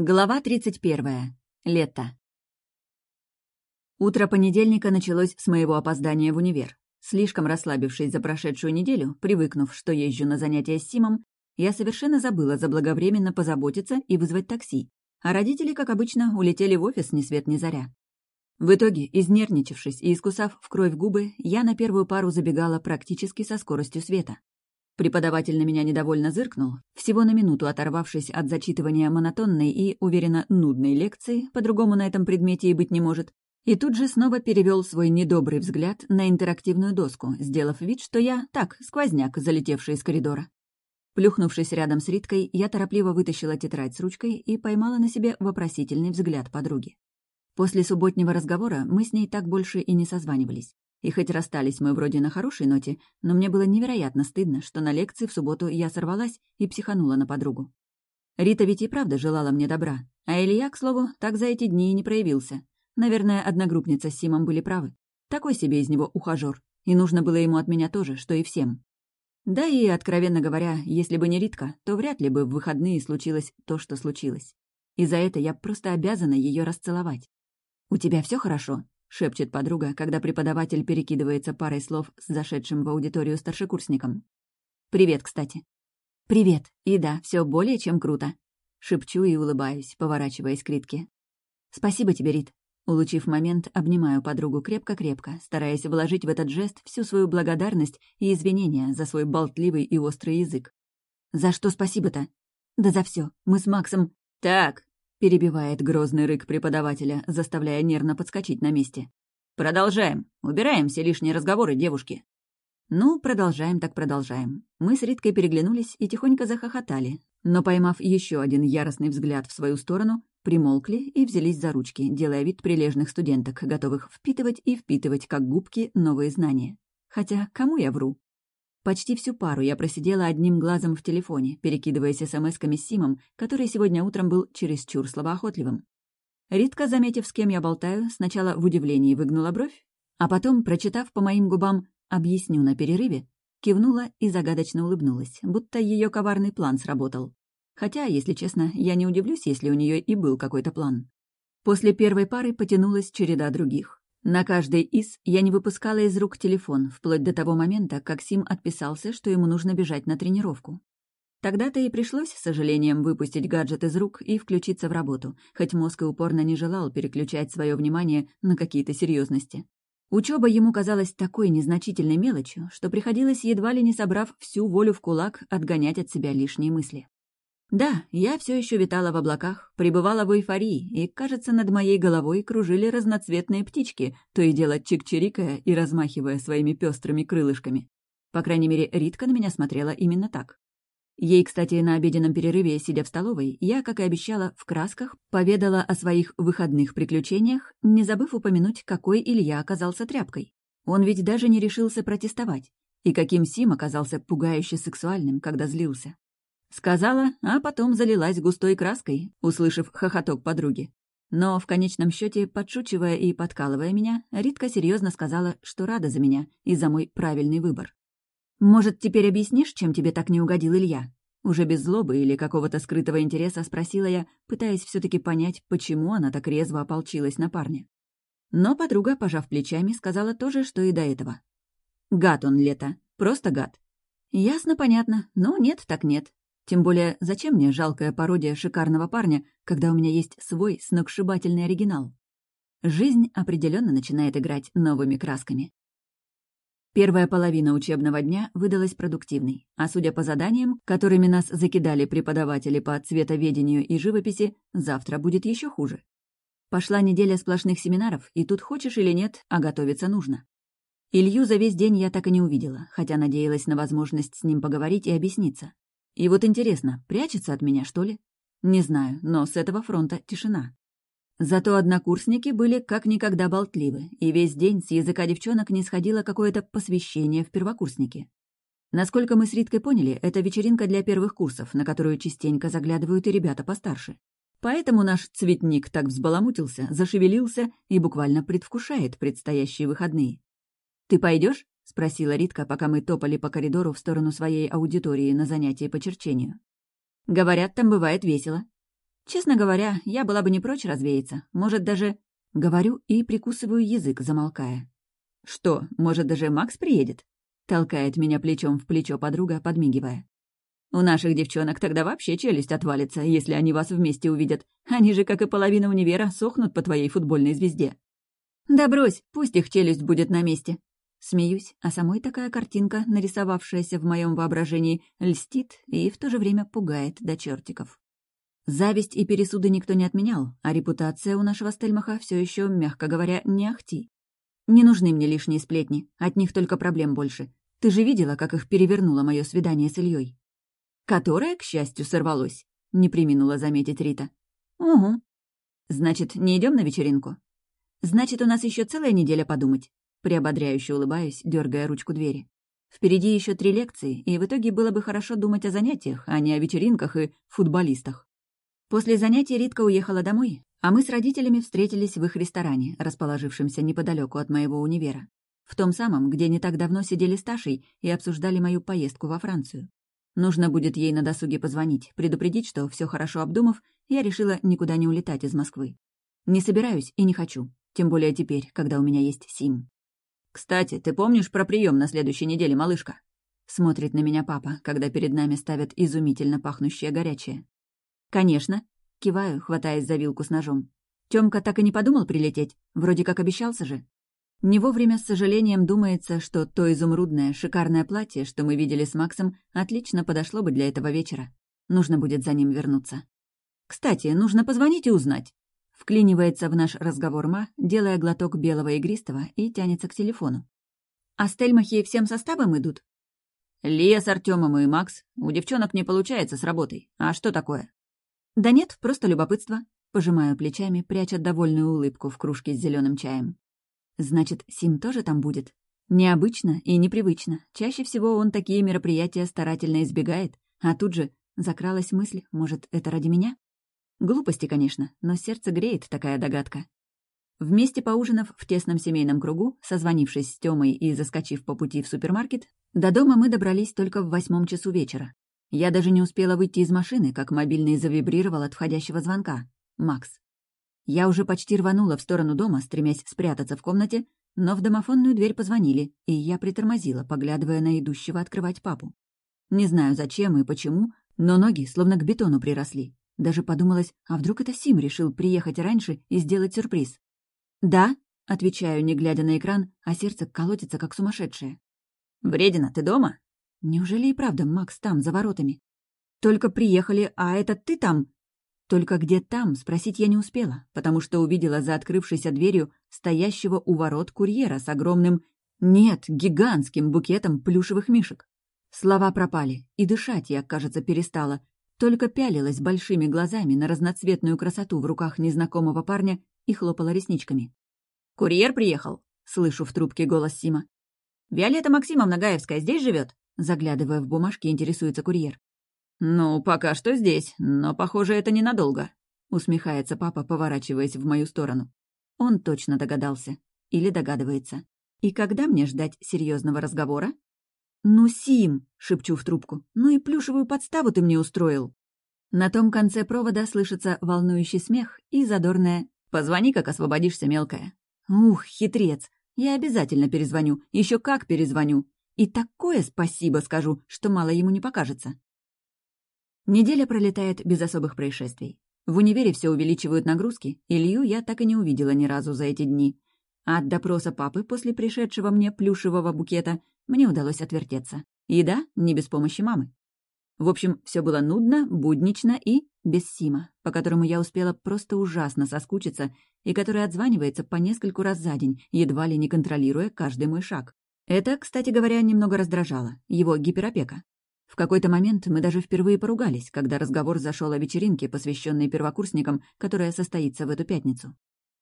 Глава 31. Лето. Утро понедельника началось с моего опоздания в универ. Слишком расслабившись за прошедшую неделю, привыкнув, что езжу на занятия с Симом, я совершенно забыла заблаговременно позаботиться и вызвать такси, а родители, как обычно, улетели в офис ни свет ни заря. В итоге, изнервничавшись и искусав в кровь губы, я на первую пару забегала практически со скоростью света. Преподаватель на меня недовольно зыркнул, всего на минуту оторвавшись от зачитывания монотонной и, уверенно, нудной лекции, по-другому на этом предмете и быть не может, и тут же снова перевел свой недобрый взгляд на интерактивную доску, сделав вид, что я, так, сквозняк, залетевший из коридора. Плюхнувшись рядом с Риткой, я торопливо вытащила тетрадь с ручкой и поймала на себе вопросительный взгляд подруги. После субботнего разговора мы с ней так больше и не созванивались. И хоть расстались мы вроде на хорошей ноте, но мне было невероятно стыдно, что на лекции в субботу я сорвалась и психанула на подругу. Рита ведь и правда желала мне добра, а Илья, к слову, так за эти дни и не проявился. Наверное, одногруппница с Симом были правы. Такой себе из него ухажёр, и нужно было ему от меня тоже, что и всем. Да и, откровенно говоря, если бы не Ритка, то вряд ли бы в выходные случилось то, что случилось. И за это я просто обязана ее расцеловать. «У тебя все хорошо?» — шепчет подруга, когда преподаватель перекидывается парой слов с зашедшим в аудиторию старшекурсником. «Привет, кстати». «Привет. И да, все более чем круто». Шепчу и улыбаюсь, поворачиваясь к Ритке. «Спасибо тебе, Рит». Улучив момент, обнимаю подругу крепко-крепко, стараясь вложить в этот жест всю свою благодарность и извинения за свой болтливый и острый язык. «За что спасибо-то?» «Да за все. Мы с Максом...» «Так, перебивает грозный рык преподавателя, заставляя нервно подскочить на месте. «Продолжаем. Убираем все лишние разговоры, девушки». Ну, продолжаем так продолжаем. Мы с Риткой переглянулись и тихонько захохотали, но, поймав еще один яростный взгляд в свою сторону, примолкли и взялись за ручки, делая вид прилежных студенток, готовых впитывать и впитывать, как губки, новые знания. Хотя, кому я вру? Почти всю пару я просидела одним глазом в телефоне, перекидываясь смс-ками с Симом, который сегодня утром был чересчур словоохотливым. Ритка, заметив, с кем я болтаю, сначала в удивлении выгнула бровь, а потом, прочитав по моим губам «объясню на перерыве», кивнула и загадочно улыбнулась, будто ее коварный план сработал. Хотя, если честно, я не удивлюсь, если у нее и был какой-то план. После первой пары потянулась череда других. На каждой из я не выпускала из рук телефон, вплоть до того момента, как Сим отписался, что ему нужно бежать на тренировку. Тогда-то и пришлось, с сожалением, выпустить гаджет из рук и включиться в работу, хоть мозг и упорно не желал переключать свое внимание на какие-то серьезности. Учеба ему казалась такой незначительной мелочью, что приходилось, едва ли не собрав всю волю в кулак, отгонять от себя лишние мысли. Да, я все еще витала в облаках, пребывала в эйфории, и, кажется, над моей головой кружили разноцветные птички, то и дело чик-чирикая и размахивая своими пестрыми крылышками. По крайней мере, Ритка на меня смотрела именно так. Ей, кстати, на обеденном перерыве, сидя в столовой, я, как и обещала, в красках поведала о своих выходных приключениях, не забыв упомянуть, какой Илья оказался тряпкой. Он ведь даже не решился протестовать. И каким Сим оказался пугающе сексуальным, когда злился. Сказала, а потом залилась густой краской, услышав хохоток подруги. Но в конечном счете, подшучивая и подкалывая меня, Ритка серьезно сказала, что рада за меня и за мой правильный выбор. «Может, теперь объяснишь, чем тебе так не угодил Илья?» Уже без злобы или какого-то скрытого интереса спросила я, пытаясь все таки понять, почему она так резво ополчилась на парня. Но подруга, пожав плечами, сказала то же, что и до этого. «Гад он, Лето. Просто гад». «Ясно, понятно. Но нет так нет. Тем более, зачем мне жалкая пародия шикарного парня, когда у меня есть свой сногсшибательный оригинал? Жизнь определенно начинает играть новыми красками. Первая половина учебного дня выдалась продуктивной, а судя по заданиям, которыми нас закидали преподаватели по цветоведению и живописи, завтра будет еще хуже. Пошла неделя сплошных семинаров, и тут хочешь или нет, а готовиться нужно. Илью за весь день я так и не увидела, хотя надеялась на возможность с ним поговорить и объясниться. И вот интересно, прячется от меня, что ли? Не знаю, но с этого фронта тишина. Зато однокурсники были как никогда болтливы, и весь день с языка девчонок не сходило какое-то посвящение в первокурсники. Насколько мы с Риткой поняли, это вечеринка для первых курсов, на которую частенько заглядывают и ребята постарше. Поэтому наш цветник так взбаламутился, зашевелился и буквально предвкушает предстоящие выходные. «Ты пойдешь? — спросила Ритка, пока мы топали по коридору в сторону своей аудитории на занятии по черчению. «Говорят, там бывает весело». Честно говоря, я была бы не прочь развеяться. Может, даже... Говорю и прикусываю язык, замолкая. «Что, может, даже Макс приедет?» Толкает меня плечом в плечо подруга, подмигивая. «У наших девчонок тогда вообще челюсть отвалится, если они вас вместе увидят. Они же, как и половина универа, сохнут по твоей футбольной звезде». «Да брось, пусть их челюсть будет на месте». Смеюсь, а самой такая картинка, нарисовавшаяся в моем воображении, льстит и в то же время пугает до чертиков. Зависть и пересуды никто не отменял, а репутация у нашего Стельмаха все еще, мягко говоря, не ахти. Не нужны мне лишние сплетни, от них только проблем больше. Ты же видела, как их перевернуло мое свидание с Ильей? Которое, к счастью, сорвалось, не приминула заметить Рита. Угу. Значит, не идем на вечеринку? Значит, у нас еще целая неделя подумать. Приободряюще улыбаюсь, дергая ручку двери. Впереди еще три лекции, и в итоге было бы хорошо думать о занятиях, а не о вечеринках и футболистах. После занятий Ритка уехала домой, а мы с родителями встретились в их ресторане, расположившемся неподалеку от моего универа. В том самом, где не так давно сидели с Ташей и обсуждали мою поездку во Францию. Нужно будет ей на досуге позвонить, предупредить, что все хорошо обдумав, я решила никуда не улетать из Москвы. Не собираюсь и не хочу, тем более теперь, когда у меня есть Сим. «Кстати, ты помнишь про прием на следующей неделе, малышка?» Смотрит на меня папа, когда перед нами ставят изумительно пахнущее горячее. «Конечно», — киваю, хватаясь за вилку с ножом. Тёмка так и не подумал прилететь, вроде как обещался же. Не вовремя с сожалением думается, что то изумрудное, шикарное платье, что мы видели с Максом, отлично подошло бы для этого вечера. Нужно будет за ним вернуться. «Кстати, нужно позвонить и узнать». Вклинивается в наш разговор Ма, делая глоток белого игристого и тянется к телефону. «А стельмахи всем составом идут?» «Лия с Артемом и Макс. У девчонок не получается с работой. А что такое?» «Да нет, просто любопытство». Пожимаю плечами, пряча довольную улыбку в кружке с зеленым чаем. Значит, Сим тоже там будет? Необычно и непривычно. Чаще всего он такие мероприятия старательно избегает, а тут же закралась мысль, может, это ради меня? Глупости, конечно, но сердце греет такая догадка. Вместе поужинав в тесном семейном кругу, созвонившись с Тёмой и заскочив по пути в супермаркет, до дома мы добрались только в восьмом часу вечера. Я даже не успела выйти из машины, как мобильный завибрировал от входящего звонка. Макс. Я уже почти рванула в сторону дома, стремясь спрятаться в комнате, но в домофонную дверь позвонили, и я притормозила, поглядывая на идущего открывать папу. Не знаю, зачем и почему, но ноги словно к бетону приросли. Даже подумалось, а вдруг это Сим решил приехать раньше и сделать сюрприз? «Да», — отвечаю, не глядя на экран, а сердце колотится, как сумасшедшее. «Вредина, ты дома?» «Неужели и правда Макс там, за воротами?» «Только приехали, а это ты там?» Только где там, спросить я не успела, потому что увидела за открывшейся дверью стоящего у ворот курьера с огромным, нет, гигантским букетом плюшевых мишек. Слова пропали, и дышать я, кажется, перестала, только пялилась большими глазами на разноцветную красоту в руках незнакомого парня и хлопала ресничками. «Курьер приехал?» — слышу в трубке голос Сима. «Виолетта Максимовна Гаевская здесь живет? Заглядывая в бумажки, интересуется курьер. «Ну, пока что здесь, но, похоже, это ненадолго», — усмехается папа, поворачиваясь в мою сторону. Он точно догадался. Или догадывается. И когда мне ждать серьезного разговора? «Ну, Сим!» — шепчу в трубку. «Ну и плюшевую подставу ты мне устроил!» На том конце провода слышится волнующий смех и задорное «Позвони, как освободишься, мелкая». Ух, хитрец! Я обязательно перезвоню, еще как перезвоню. И такое спасибо скажу, что мало ему не покажется. Неделя пролетает без особых происшествий. В универе все увеличивают нагрузки, Илью я так и не увидела ни разу за эти дни. А от допроса папы после пришедшего мне плюшевого букета мне удалось отвертеться. И да, не без помощи мамы. В общем, все было нудно, буднично и без Сима, по которому я успела просто ужасно соскучиться и который отзванивается по нескольку раз за день, едва ли не контролируя каждый мой шаг. Это, кстати говоря, немного раздражало, его гиперопека. В какой-то момент мы даже впервые поругались, когда разговор зашел о вечеринке, посвященной первокурсникам, которая состоится в эту пятницу.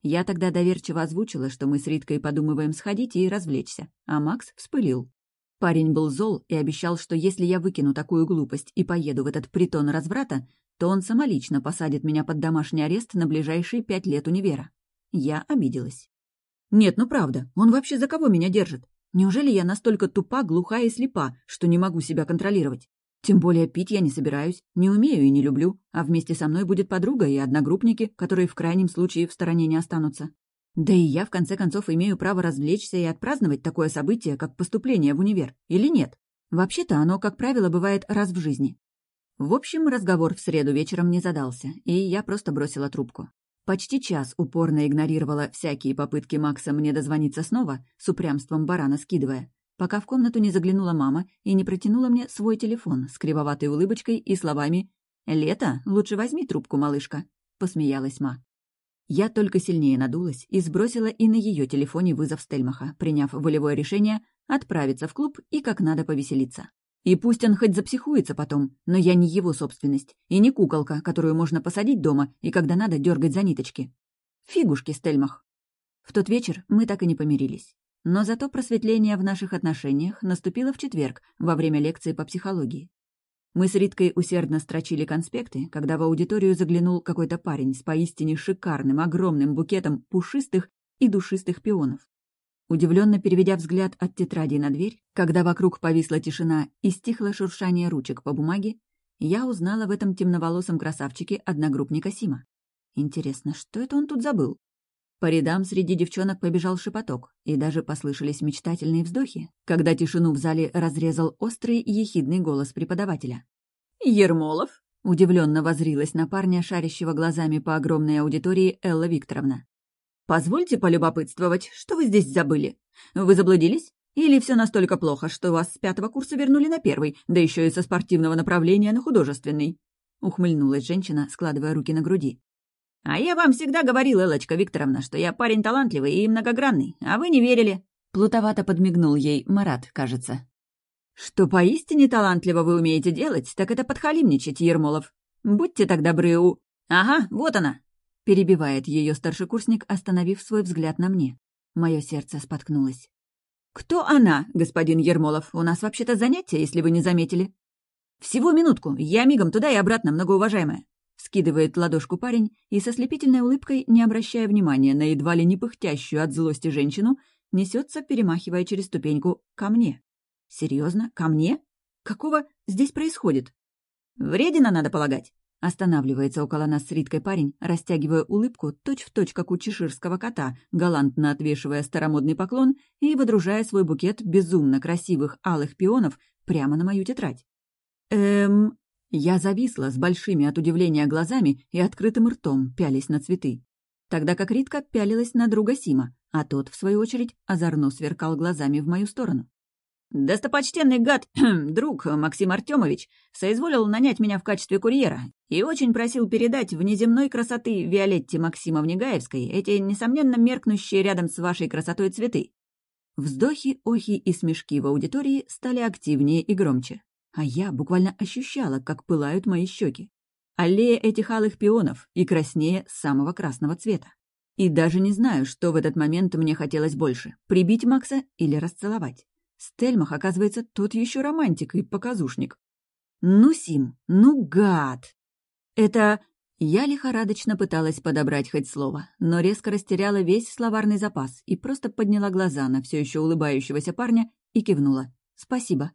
Я тогда доверчиво озвучила, что мы с Риткой подумываем сходить и развлечься, а Макс вспылил. Парень был зол и обещал, что если я выкину такую глупость и поеду в этот притон разврата, то он самолично посадит меня под домашний арест на ближайшие пять лет универа. Я обиделась. Нет, ну правда, он вообще за кого меня держит? Неужели я настолько тупа, глуха и слепа, что не могу себя контролировать? Тем более пить я не собираюсь, не умею и не люблю, а вместе со мной будет подруга и одногруппники, которые в крайнем случае в стороне не останутся. Да и я, в конце концов, имею право развлечься и отпраздновать такое событие, как поступление в универ, или нет? Вообще-то оно, как правило, бывает раз в жизни. В общем, разговор в среду вечером не задался, и я просто бросила трубку. Почти час упорно игнорировала всякие попытки Макса мне дозвониться снова, с упрямством барана скидывая, пока в комнату не заглянула мама и не протянула мне свой телефон с кривоватой улыбочкой и словами «Лето, лучше возьми трубку, малышка», — посмеялась ма. Я только сильнее надулась и сбросила и на ее телефоне вызов Стельмаха, приняв волевое решение отправиться в клуб и как надо повеселиться. И пусть он хоть запсихуется потом, но я не его собственность, и не куколка, которую можно посадить дома и когда надо дергать за ниточки. Фигушки, Стельмах. В тот вечер мы так и не помирились. Но зато просветление в наших отношениях наступило в четверг, во время лекции по психологии. Мы с Риткой усердно строчили конспекты, когда в аудиторию заглянул какой-то парень с поистине шикарным, огромным букетом пушистых и душистых пионов. Удивленно переведя взгляд от тетради на дверь, когда вокруг повисла тишина и стихло шуршание ручек по бумаге, я узнала в этом темноволосом красавчике одногруппника Сима. Интересно, что это он тут забыл? По рядам среди девчонок побежал шепоток, и даже послышались мечтательные вздохи, когда тишину в зале разрезал острый и ехидный голос преподавателя. «Ермолов?» — удивленно возрилась на парня, шарящего глазами по огромной аудитории Элла Викторовна. «Позвольте полюбопытствовать, что вы здесь забыли? Вы заблудились? Или все настолько плохо, что вас с пятого курса вернули на первый, да еще и со спортивного направления на художественный?» Ухмыльнулась женщина, складывая руки на груди. «А я вам всегда говорил, Элочка Викторовна, что я парень талантливый и многогранный, а вы не верили». Плутовато подмигнул ей Марат, кажется. «Что поистине талантливо вы умеете делать, так это подхалимничать, Ермолов. Будьте так добры у...» «Ага, вот она!» Перебивает ее старшекурсник, остановив свой взгляд на мне. Мое сердце споткнулось. «Кто она, господин Ермолов? У нас вообще-то занятие, если вы не заметили». «Всего минутку, я мигом туда и обратно, многоуважаемая». Скидывает ладошку парень и со слепительной улыбкой, не обращая внимания на едва ли не пыхтящую от злости женщину, несется, перемахивая через ступеньку, ко мне. Серьезно, ко мне? Какого здесь происходит? Вредина, надо полагать. Останавливается около нас с Риткой парень, растягивая улыбку точь-в-точь, точь, как у чеширского кота, галантно отвешивая старомодный поклон и выдружая свой букет безумно красивых алых пионов прямо на мою тетрадь. Эм... Я зависла с большими от удивления глазами и открытым ртом, пялись на цветы. Тогда как Ритка пялилась на друга Сима, а тот, в свою очередь, озорно сверкал глазами в мою сторону. «Достопочтенный гад, друг Максим Артемович, соизволил нанять меня в качестве курьера и очень просил передать внеземной красоты Виолетте Максимовне Гаевской эти, несомненно, меркнущие рядом с вашей красотой цветы». Вздохи, охи и смешки в аудитории стали активнее и громче, а я буквально ощущала, как пылают мои щеки. Аллея этих алых пионов и краснее самого красного цвета. И даже не знаю, что в этот момент мне хотелось больше — прибить Макса или расцеловать. Стельмах, оказывается, тот еще романтик и показушник. Ну, Сим, ну, гад! Это... Я лихорадочно пыталась подобрать хоть слово, но резко растеряла весь словарный запас и просто подняла глаза на все еще улыбающегося парня и кивнула. «Спасибо».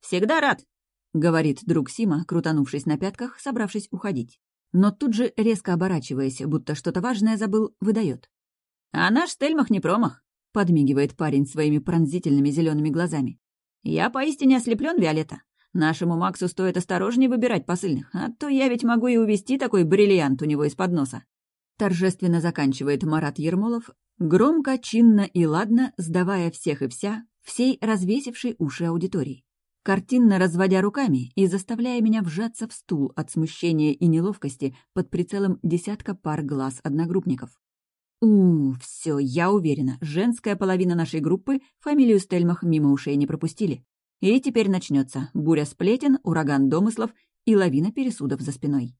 «Всегда рад», — говорит друг Сима, крутанувшись на пятках, собравшись уходить. Но тут же, резко оборачиваясь, будто что-то важное забыл, выдает. «А наш Стельмах не промах. — подмигивает парень своими пронзительными зелеными глазами. «Я поистине ослеплен, Виолетта. Нашему Максу стоит осторожнее выбирать посыльных, а то я ведь могу и увести такой бриллиант у него из-под носа». Торжественно заканчивает Марат Ермолов, громко, чинно и ладно, сдавая всех и вся, всей развесившей уши аудитории. Картинно разводя руками и заставляя меня вжаться в стул от смущения и неловкости под прицелом десятка пар глаз одногруппников. У, все, я уверена, женская половина нашей группы фамилию Стельмах мимо ушей не пропустили. И теперь начнется буря сплетен, ураган домыслов и лавина пересудов за спиной.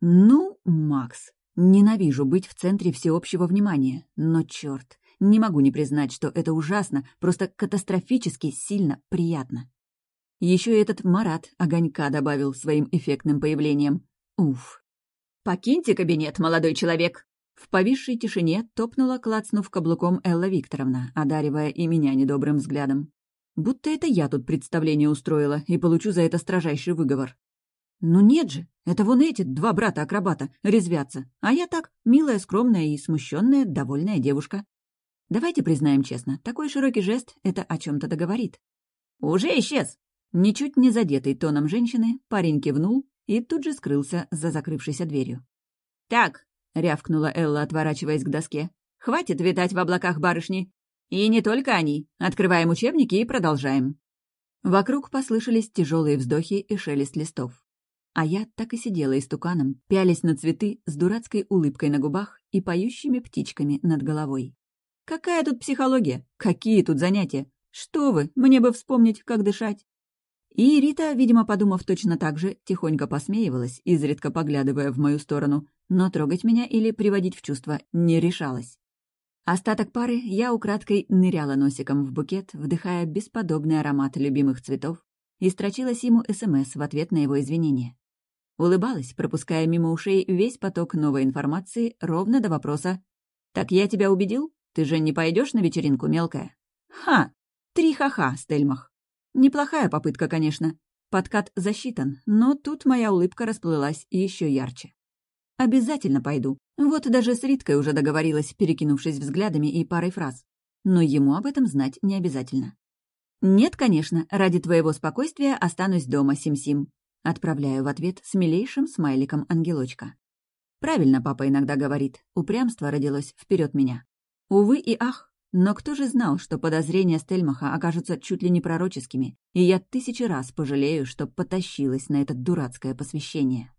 Ну, Макс, ненавижу быть в центре всеобщего внимания, но черт, не могу не признать, что это ужасно, просто катастрофически сильно приятно. Еще этот Марат огонька добавил своим эффектным появлением. Уф. «Покиньте кабинет, молодой человек!» В повисшей тишине топнула, клацнув каблуком Элла Викторовна, одаривая и меня недобрым взглядом. Будто это я тут представление устроила и получу за это строжайший выговор. Ну нет же, это вон эти два брата-акробата резвятся, а я так, милая, скромная и смущенная, довольная девушка. Давайте признаем честно, такой широкий жест — это о чем то договорит. «Уже исчез!» Ничуть не задетый тоном женщины, парень кивнул и тут же скрылся за закрывшейся дверью. «Так!» — рявкнула Элла, отворачиваясь к доске. «Хватит витать в облаках барышни! И не только они. Открываем учебники и продолжаем». Вокруг послышались тяжелые вздохи и шелест листов. А я так и сидела истуканом, пялись на цветы с дурацкой улыбкой на губах и поющими птичками над головой. Какая тут психология? Какие тут занятия? Что вы, мне бы вспомнить, как дышать. И Рита, видимо, подумав точно так же, тихонько посмеивалась, изредка поглядывая в мою сторону, но трогать меня или приводить в чувство не решалась. Остаток пары я украдкой ныряла носиком в букет, вдыхая бесподобный аромат любимых цветов, и строчила Симу СМС в ответ на его извинения. Улыбалась, пропуская мимо ушей весь поток новой информации ровно до вопроса «Так я тебя убедил? Ты же не пойдешь на вечеринку, мелкая?» «Ха! Три ха-ха, Стельмах!» Неплохая попытка, конечно. Подкат засчитан, но тут моя улыбка расплылась еще ярче. Обязательно пойду. Вот даже с Риткой уже договорилась, перекинувшись взглядами и парой фраз. Но ему об этом знать не обязательно. «Нет, конечно, ради твоего спокойствия останусь дома, Сим-Сим», отправляю в ответ с милейшим смайликом ангелочка. Правильно папа иногда говорит, упрямство родилось вперед меня. Увы и ах, но кто же знал, что подозрения Стельмаха окажутся чуть ли не пророческими, и я тысячи раз пожалею, что потащилась на это дурацкое посвящение.